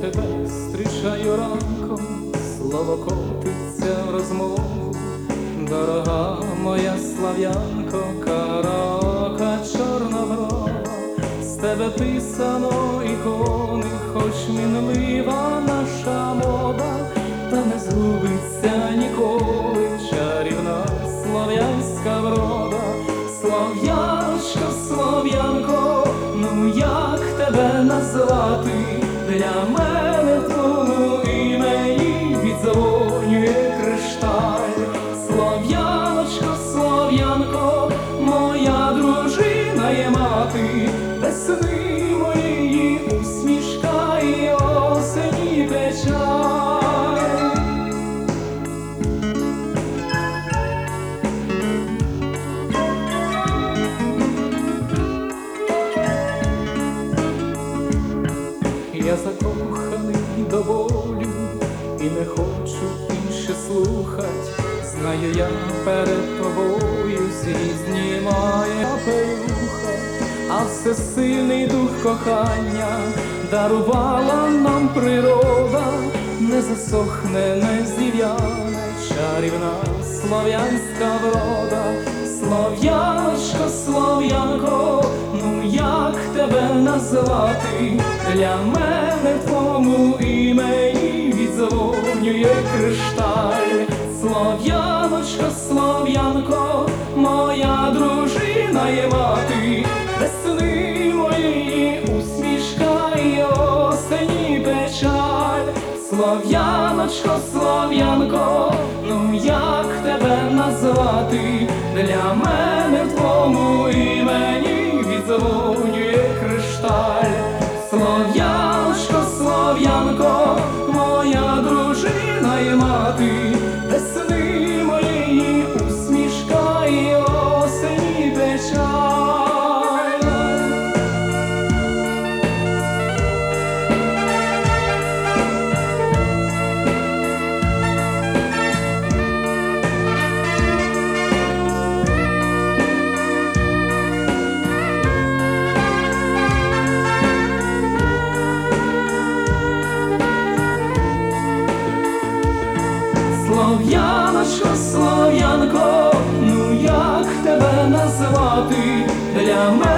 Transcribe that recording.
тебе зустрічаю ранком, слово котиться в розмову, дорога моя слав'янко, караока чорноброва, з тебе писано ікони, хоч мінлива наша мода, та не згубиться ніколи чарівна слов'янська врода, слов'яночко, слов'янко, ну як тебе назвати? Для мене Я закоханий до болю і не хочу більше слухать. Знаю я перед тобою знімає пелюха, а всесильний дух кохання дарувала нам природа, не засохне, не зів'яне, чарівна слов'янська врода, слов'яночко, слов'янко, назвати? Для мене в твоєму імені відзвонює кришталь. Слов'яночко, слов'янко, моя дружина є мати, весни моєї усмішка і осені печаль. Слов'яночко, слов'янко, ну як тебе назвати? Для мене слов'янко, Слов'яночко, слов'янко, ну як тебе назвати? Для мене